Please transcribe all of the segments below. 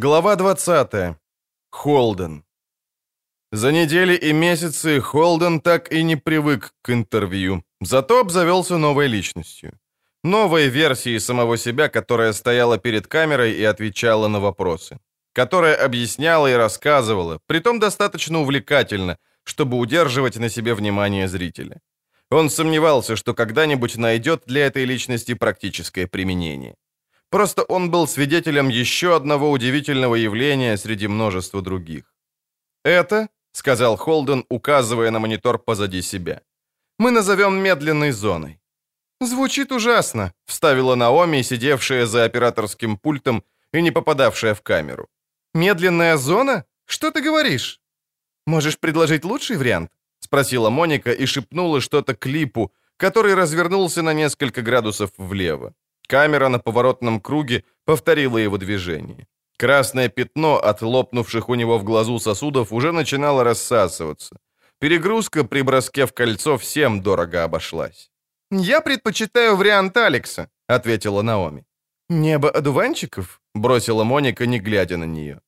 Глава 20. Холден. За недели и месяцы Холден так и не привык к интервью, зато обзавелся новой личностью. Новой версией самого себя, которая стояла перед камерой и отвечала на вопросы. Которая объясняла и рассказывала, притом достаточно увлекательно, чтобы удерживать на себе внимание зрителя. Он сомневался, что когда-нибудь найдет для этой личности практическое применение. Просто он был свидетелем еще одного удивительного явления среди множества других. «Это», — сказал Холден, указывая на монитор позади себя, — «мы назовем медленной зоной». «Звучит ужасно», — вставила Наоми, сидевшая за операторским пультом и не попадавшая в камеру. «Медленная зона? Что ты говоришь?» «Можешь предложить лучший вариант?» — спросила Моника и шепнула что-то Клипу, который развернулся на несколько градусов влево. Камера на поворотном круге повторила его движение. Красное пятно от лопнувших у него в глазу сосудов уже начинало рассасываться. Перегрузка при броске в кольцо всем дорого обошлась. «Я предпочитаю вариант Алекса», — ответила Наоми. «Небо одуванчиков?» — бросила Моника, не глядя на нее.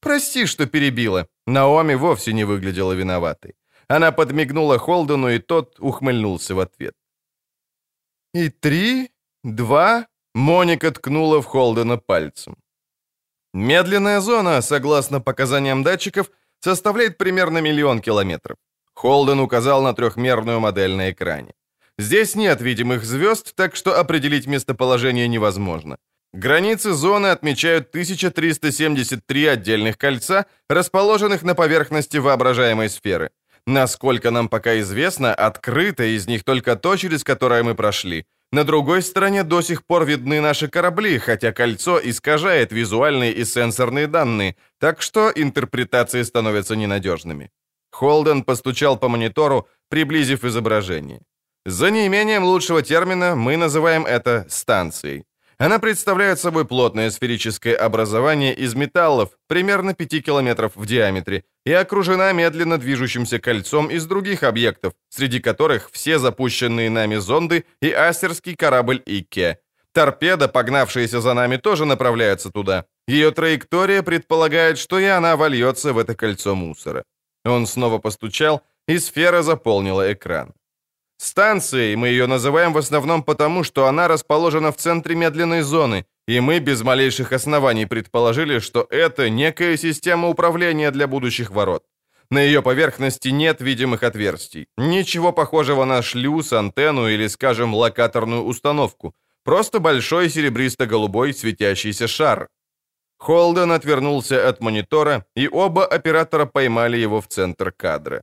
«Прости, что перебила». Наоми вовсе не выглядела виноватой. Она подмигнула Холдену, и тот ухмыльнулся в ответ. «И три, два...» Моника ткнула в Холдена пальцем. Медленная зона, согласно показаниям датчиков, составляет примерно миллион километров. Холден указал на трехмерную модель на экране. Здесь нет видимых звезд, так что определить местоположение невозможно. Границы зоны отмечают 1373 отдельных кольца, расположенных на поверхности воображаемой сферы. Насколько нам пока известно, открыто из них только то, через которое мы прошли. На другой стороне до сих пор видны наши корабли, хотя кольцо искажает визуальные и сенсорные данные, так что интерпретации становятся ненадежными. Холден постучал по монитору, приблизив изображение. За неимением лучшего термина мы называем это станцией. Она представляет собой плотное сферическое образование из металлов, примерно 5 километров в диаметре, и окружена медленно движущимся кольцом из других объектов, среди которых все запущенные нами зонды и астерский корабль Икке. Торпеда, погнавшаяся за нами, тоже направляется туда. Ее траектория предполагает, что и она вольется в это кольцо мусора. Он снова постучал, и сфера заполнила экран. Станцией мы ее называем в основном потому, что она расположена в центре медленной зоны, и мы без малейших оснований предположили, что это некая система управления для будущих ворот. На ее поверхности нет видимых отверстий, ничего похожего на шлюз, антенну или, скажем, локаторную установку, просто большой серебристо-голубой светящийся шар. Холден отвернулся от монитора, и оба оператора поймали его в центр кадра.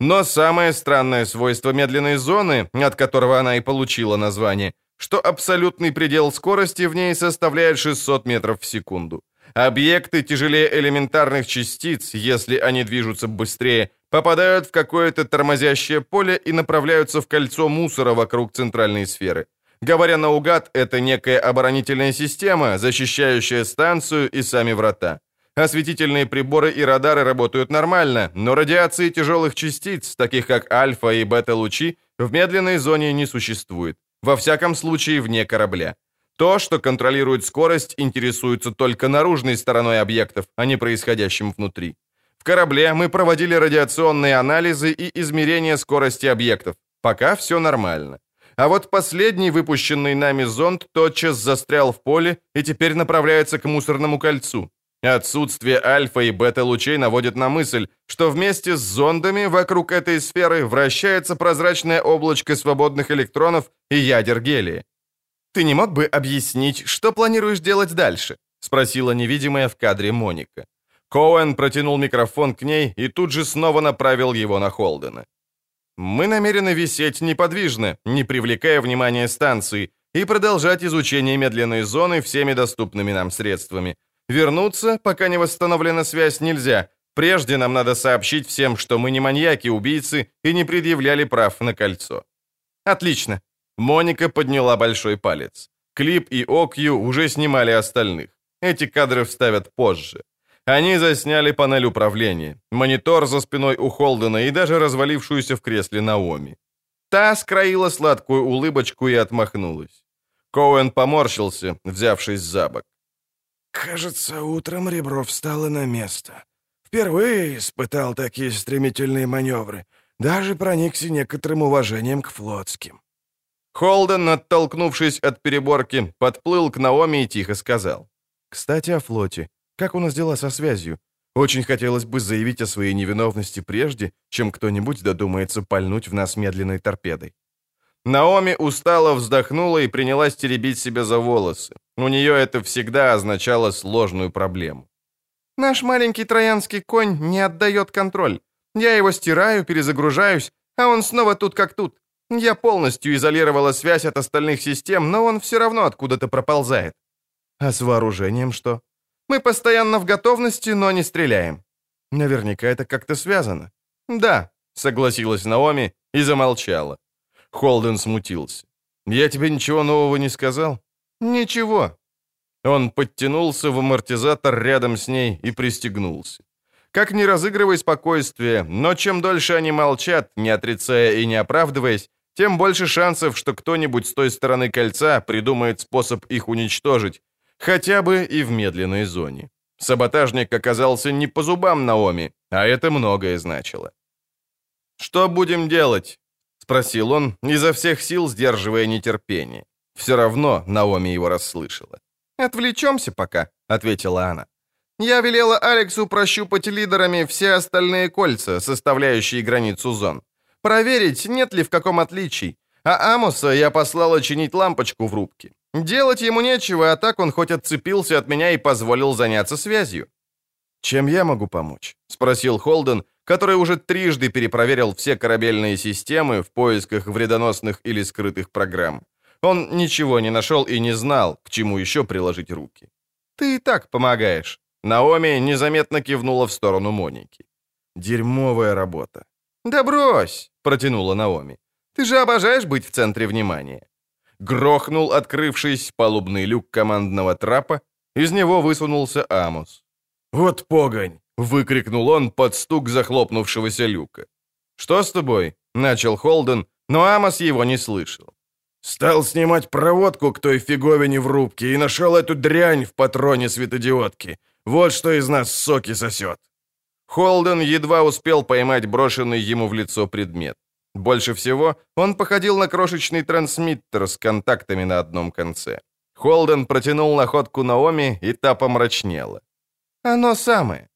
Но самое странное свойство медленной зоны, от которого она и получила название, что абсолютный предел скорости в ней составляет 600 метров в секунду. Объекты тяжелее элементарных частиц, если они движутся быстрее, попадают в какое-то тормозящее поле и направляются в кольцо мусора вокруг центральной сферы. Говоря наугад, это некая оборонительная система, защищающая станцию и сами врата. Осветительные приборы и радары работают нормально, но радиации тяжелых частиц, таких как альфа и бета-лучи, в медленной зоне не существует. Во всяком случае, вне корабля. То, что контролирует скорость, интересуется только наружной стороной объектов, а не происходящим внутри. В корабле мы проводили радиационные анализы и измерения скорости объектов. Пока все нормально. А вот последний выпущенный нами зонд тотчас застрял в поле и теперь направляется к мусорному кольцу. Отсутствие альфа и бета-лучей наводит на мысль, что вместе с зондами вокруг этой сферы вращается прозрачное облачко свободных электронов и ядер гелия. «Ты не мог бы объяснить, что планируешь делать дальше?» — спросила невидимая в кадре Моника. Коуэн протянул микрофон к ней и тут же снова направил его на Холдена. «Мы намерены висеть неподвижно, не привлекая внимания станции, и продолжать изучение медленной зоны всеми доступными нам средствами, Вернуться, пока не восстановлена связь, нельзя. Прежде нам надо сообщить всем, что мы не маньяки-убийцы и не предъявляли прав на кольцо. Отлично. Моника подняла большой палец. Клип и Окью уже снимали остальных. Эти кадры вставят позже. Они засняли панель управления, монитор за спиной у Холдена и даже развалившуюся в кресле Наоми. Та скроила сладкую улыбочку и отмахнулась. Коуэн поморщился, взявшись за бок. Кажется, утром ребро встало на место. Впервые испытал такие стремительные маневры. Даже проникся некоторым уважением к флотским. Холден, оттолкнувшись от переборки, подплыл к Наоми и тихо сказал. «Кстати, о флоте. Как у нас дела со связью? Очень хотелось бы заявить о своей невиновности прежде, чем кто-нибудь додумается пальнуть в нас медленной торпедой». Наоми устало вздохнула и принялась теребить себя за волосы. У нее это всегда означало сложную проблему. «Наш маленький троянский конь не отдает контроль. Я его стираю, перезагружаюсь, а он снова тут как тут. Я полностью изолировала связь от остальных систем, но он все равно откуда-то проползает. А с вооружением что? Мы постоянно в готовности, но не стреляем. Наверняка это как-то связано. Да, согласилась Наоми и замолчала. Холден смутился. Я тебе ничего нового не сказал? Ничего. Он подтянулся в амортизатор рядом с ней и пристегнулся. Как ни разыгрывай спокойствие, но чем дольше они молчат, не отрицая и не оправдываясь, тем больше шансов, что кто-нибудь с той стороны кольца придумает способ их уничтожить, хотя бы и в медленной зоне. Саботажник оказался не по зубам Наоми, а это многое значило. «Что будем делать?» — спросил он, изо всех сил сдерживая нетерпение. Все равно Наоми его расслышала. «Отвлечемся пока», — ответила она. «Я велела Алексу прощупать лидерами все остальные кольца, составляющие границу зон. Проверить, нет ли в каком отличий. А Амоса я послала чинить лампочку в рубке. Делать ему нечего, а так он хоть отцепился от меня и позволил заняться связью. «Чем я могу помочь?» — спросил Холден, который уже трижды перепроверил все корабельные системы в поисках вредоносных или скрытых программ. Он ничего не нашел и не знал, к чему еще приложить руки. «Ты и так помогаешь». Наоми незаметно кивнула в сторону Моники. «Дерьмовая работа». «Да брось!» — протянула Наоми. «Ты же обожаешь быть в центре внимания». Грохнул открывшись палубный люк командного трапа, из него высунулся Амос. «Вот погонь!» — выкрикнул он под стук захлопнувшегося люка. «Что с тобой?» — начал Холден, но Амос его не слышал. «Стал снимать проводку к той фиговине в рубке и нашел эту дрянь в патроне светодиодки. Вот что из нас соки сосет». Холден едва успел поймать брошенный ему в лицо предмет. Больше всего он походил на крошечный трансмиттер с контактами на одном конце. Холден протянул находку Наоми, и та помрачнела. «Оно самое».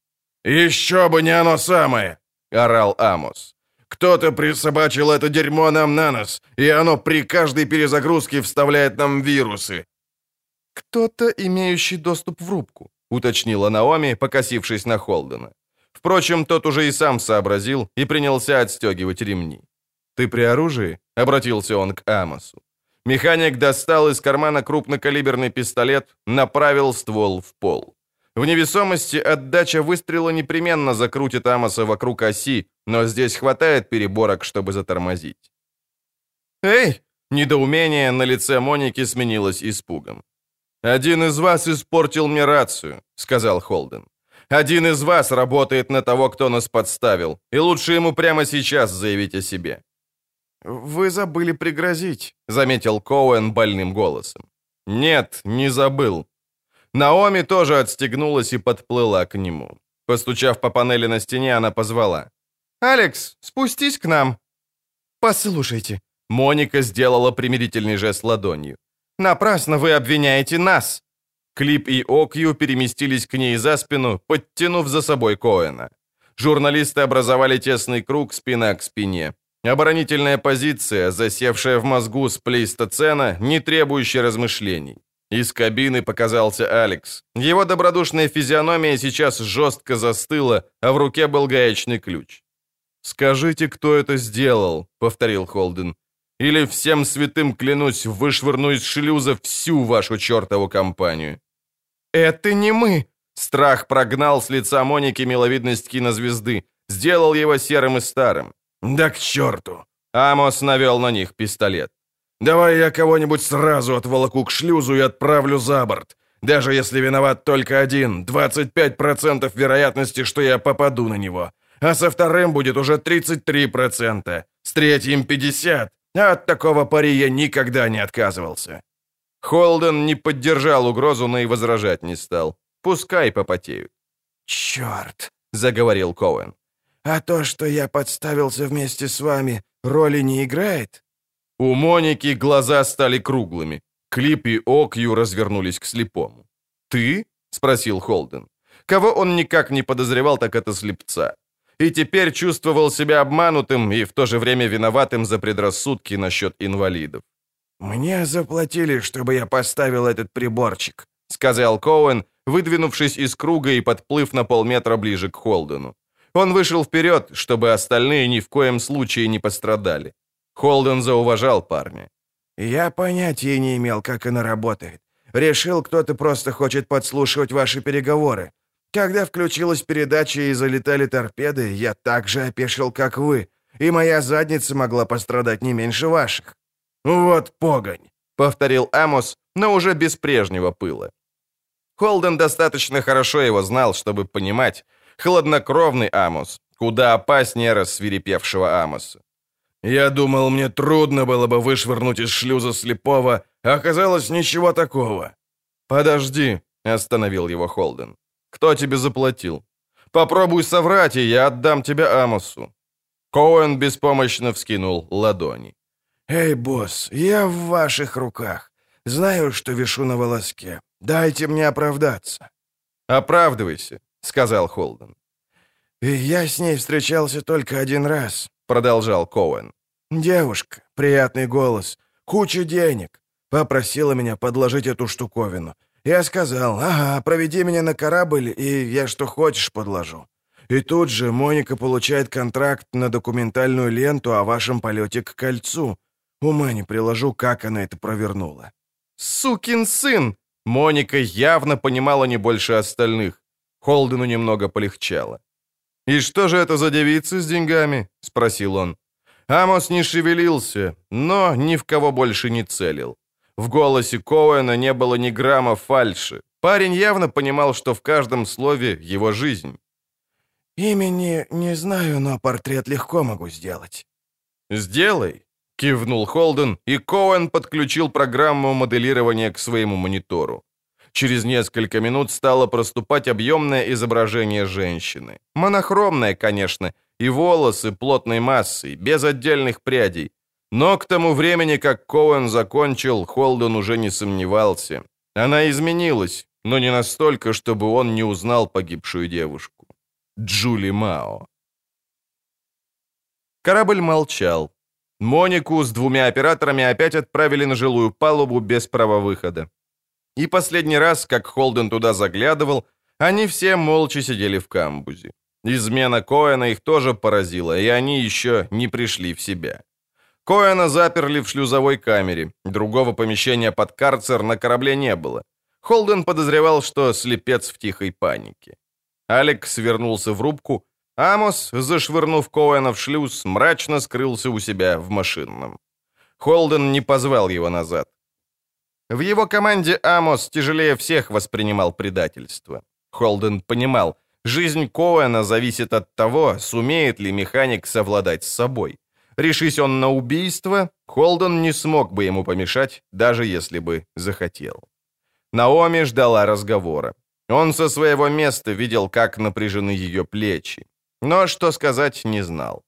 «Еще бы не оно самое!» — орал Амос. «Кто-то присобачил это дерьмо нам на нос, и оно при каждой перезагрузке вставляет нам вирусы». «Кто-то, имеющий доступ в рубку», — уточнила Наоми, покосившись на Холдена. Впрочем, тот уже и сам сообразил и принялся отстегивать ремни. «Ты при оружии?» — обратился он к Амосу. Механик достал из кармана крупнокалиберный пистолет, направил ствол в пол. В невесомости отдача выстрела непременно закрутит Амоса вокруг оси, но здесь хватает переборок, чтобы затормозить. «Эй!» — недоумение на лице Моники сменилось испугом. «Один из вас испортил мне рацию», — сказал Холден. «Один из вас работает на того, кто нас подставил, и лучше ему прямо сейчас заявить о себе. «Вы забыли пригрозить», — заметил Коуэн больным голосом. «Нет, не забыл». Наоми тоже отстегнулась и подплыла к нему. Постучав по панели на стене, она позвала. «Алекс, спустись к нам». «Послушайте». Моника сделала примирительный жест ладонью. «Напрасно вы обвиняете нас!» Клип и Окью переместились к ней за спину, подтянув за собой Коэна. Журналисты образовали тесный круг спина к спине. Оборонительная позиция, засевшая в мозгу с плейстоцена, не требующая размышлений. Из кабины показался Алекс. Его добродушная физиономия сейчас жестко застыла, а в руке был гаечный ключ. «Скажите, кто это сделал», — повторил Холден. «Или всем святым клянусь, вышвырну из шлюза всю вашу чертову компанию». «Это не мы!» Страх прогнал с лица Моники миловидность кинозвезды, сделал его серым и старым. «Да к черту!» Амос навел на них пистолет. «Давай я кого-нибудь сразу отволоку к шлюзу и отправлю за борт. Даже если виноват только один, 25% вероятности, что я попаду на него. А со вторым будет уже 33%, с третьим 50%, а от такого пари я никогда не отказывался». Холден не поддержал угрозу, но и возражать не стал. Пускай попотеют. «Черт!» — заговорил Коэн. «А то, что я подставился вместе с вами, роли не играет?» У Моники глаза стали круглыми. Клип и Окью развернулись к слепому. «Ты?» — спросил Холден. Кого он никак не подозревал, так это слепца. И теперь чувствовал себя обманутым и в то же время виноватым за предрассудки насчет инвалидов. «Мне заплатили, чтобы я поставил этот приборчик», — сказал Коуэн, выдвинувшись из круга и подплыв на полметра ближе к Холдену. Он вышел вперед, чтобы остальные ни в коем случае не пострадали. Холден зауважал парня. «Я понятия не имел, как она работает. Решил, кто-то просто хочет подслушивать ваши переговоры. Когда включилась передача и залетали торпеды, я так же опешил, как вы, и моя задница могла пострадать не меньше ваших». «Вот погонь», — повторил Амос, но уже без прежнего пыла. Холден достаточно хорошо его знал, чтобы понимать, хладнокровный Амос, куда опаснее рассвирепевшего Амоса. «Я думал, мне трудно было бы вышвырнуть из шлюза слепого, а оказалось ничего такого». «Подожди», — остановил его Холден. «Кто тебе заплатил? Попробуй соврать, и я отдам тебя Амосу». Коуэн беспомощно вскинул ладони. «Эй, босс, я в ваших руках. Знаю, что вишу на волоске. Дайте мне оправдаться». «Оправдывайся», — сказал Холден. «Я с ней встречался только один раз», — продолжал Коуэн. «Девушка, приятный голос, куча денег. Попросила меня подложить эту штуковину. Я сказал, ага, проведи меня на корабль, и я что хочешь подложу. И тут же Моника получает контракт на документальную ленту о вашем полете к кольцу. Ума не приложу, как она это провернула. «Сукин сын!» Моника явно понимала не больше остальных. Холдену немного полегчало. «И что же это за девицы с деньгами?» — спросил он. Амос не шевелился, но ни в кого больше не целил. В голосе Коуэна не было ни грамма фальши. Парень явно понимал, что в каждом слове его жизнь. «Имени не знаю, но портрет легко могу сделать». «Сделай», — кивнул Холден, и Коуэн подключил программу моделирования к своему монитору. Через несколько минут стало проступать объемное изображение женщины. Монохромное, конечно, и волосы плотной массой, без отдельных прядей. Но к тому времени, как Коуэн закончил, Холден уже не сомневался. Она изменилась, но не настолько, чтобы он не узнал погибшую девушку. Джули Мао. Корабль молчал. Монику с двумя операторами опять отправили на жилую палубу без права выхода. И последний раз, как Холден туда заглядывал, они все молча сидели в камбузе. Измена Коэна их тоже поразила, и они еще не пришли в себя. Коэна заперли в шлюзовой камере, другого помещения под карцер на корабле не было. Холден подозревал, что слепец в тихой панике. Алекс вернулся в рубку, Амос, зашвырнув Коэна в шлюз, мрачно скрылся у себя в машинном. Холден не позвал его назад. В его команде Амос тяжелее всех воспринимал предательство. Холден понимал, жизнь Коэна зависит от того, сумеет ли механик совладать с собой. Решись он на убийство, Холден не смог бы ему помешать, даже если бы захотел. Наоми ждала разговора. Он со своего места видел, как напряжены ее плечи. Но что сказать не знал.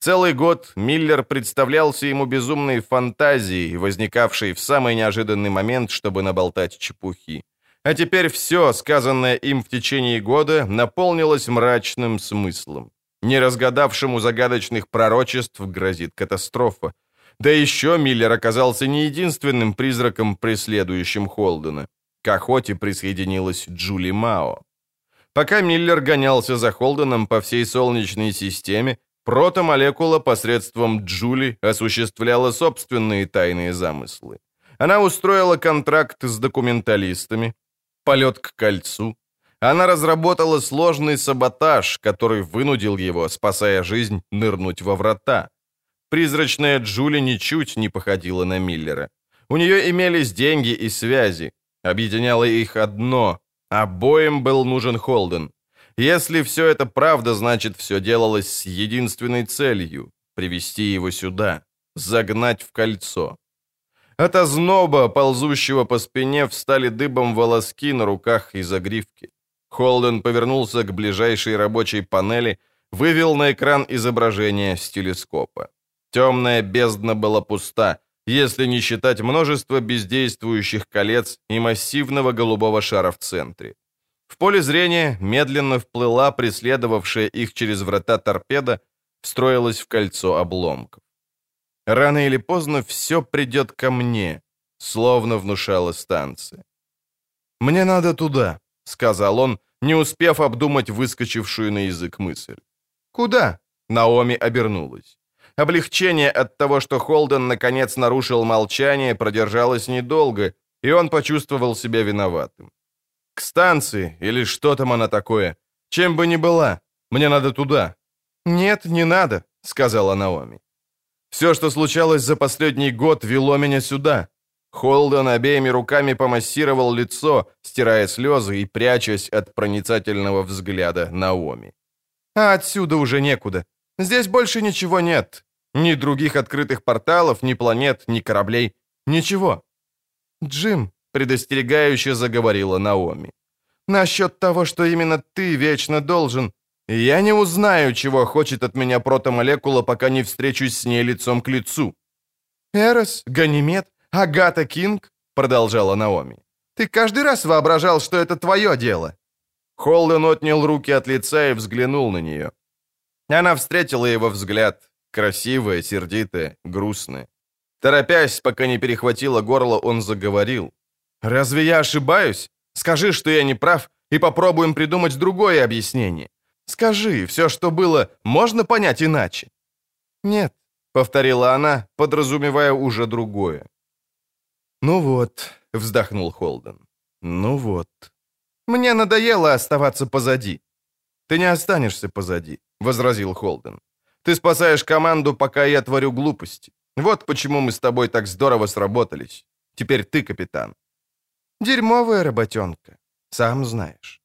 Целый год Миллер представлялся ему безумной фантазией, возникавшей в самый неожиданный момент, чтобы наболтать чепухи. А теперь все, сказанное им в течение года, наполнилось мрачным смыслом. Неразгадавшему загадочных пророчеств грозит катастрофа. Да еще Миллер оказался не единственным призраком, преследующим Холдена. К охоте присоединилась Джули Мао. Пока Миллер гонялся за Холденом по всей Солнечной системе, протомолекула посредством Джули осуществляла собственные тайные замыслы. Она устроила контракт с документалистами, полет к кольцу, она разработала сложный саботаж, который вынудил его, спасая жизнь, нырнуть во врата. Призрачная Джули ничуть не походила на Миллера. У нее имелись деньги и связи. Объединяло их одно. Обоим был нужен Холден. Если все это правда, значит, все делалось с единственной целью — привести его сюда, загнать в кольцо. От озноба, ползущего по спине, встали дыбом волоски на руках и загривке. Холден повернулся к ближайшей рабочей панели, вывел на экран изображение с телескопа. Темная бездна была пуста, если не считать множество бездействующих колец и массивного голубого шара в центре. В поле зрения медленно вплыла преследовавшая их через врата торпеда, встроилась в кольцо обломков. Рано или поздно все придет ко мне, словно внушала станция. «Мне надо туда», — сказал он, не успев обдумать выскочившую на язык мысль. «Куда?» — Наоми обернулась. Облегчение от того, что Холден наконец нарушил молчание, продержалось недолго, и он почувствовал себя виноватым. «К станции, или что там она такое? Чем бы ни была, мне надо туда». «Нет, не надо», — сказала Наоми. «Все, что случалось за последний год, вело меня сюда. Холден обеими руками помассировал лицо, стирая слезы и прячась от проницательного взгляда Наоми. «А отсюда уже некуда. Здесь больше ничего нет. Ни других открытых порталов, ни планет, ни кораблей. Ничего». «Джим», — предостерегающе заговорила Наоми, «насчет того, что именно ты вечно должен. Я не узнаю, чего хочет от меня протомолекула, пока не встречусь с ней лицом к лицу». «Эрос, Ганимед, Агата Кинг», — продолжала Наоми, «ты каждый раз воображал, что это твое дело». Холден отнял руки от лица и взглянул на нее. Она встретила его взгляд, красивая, сердитая, грустная. Торопясь, пока не перехватило горло, он заговорил. «Разве я ошибаюсь? Скажи, что я не прав, и попробуем придумать другое объяснение. Скажи, все, что было, можно понять иначе?» «Нет», — повторила она, подразумевая уже другое. «Ну вот», — вздохнул Холден. «Ну вот. Мне надоело оставаться позади». «Ты не останешься позади», — возразил Холден. «Ты спасаешь команду, пока я творю глупости. Вот почему мы с тобой так здорово сработались. Теперь ты капитан». «Дерьмовая работенка, сам знаешь».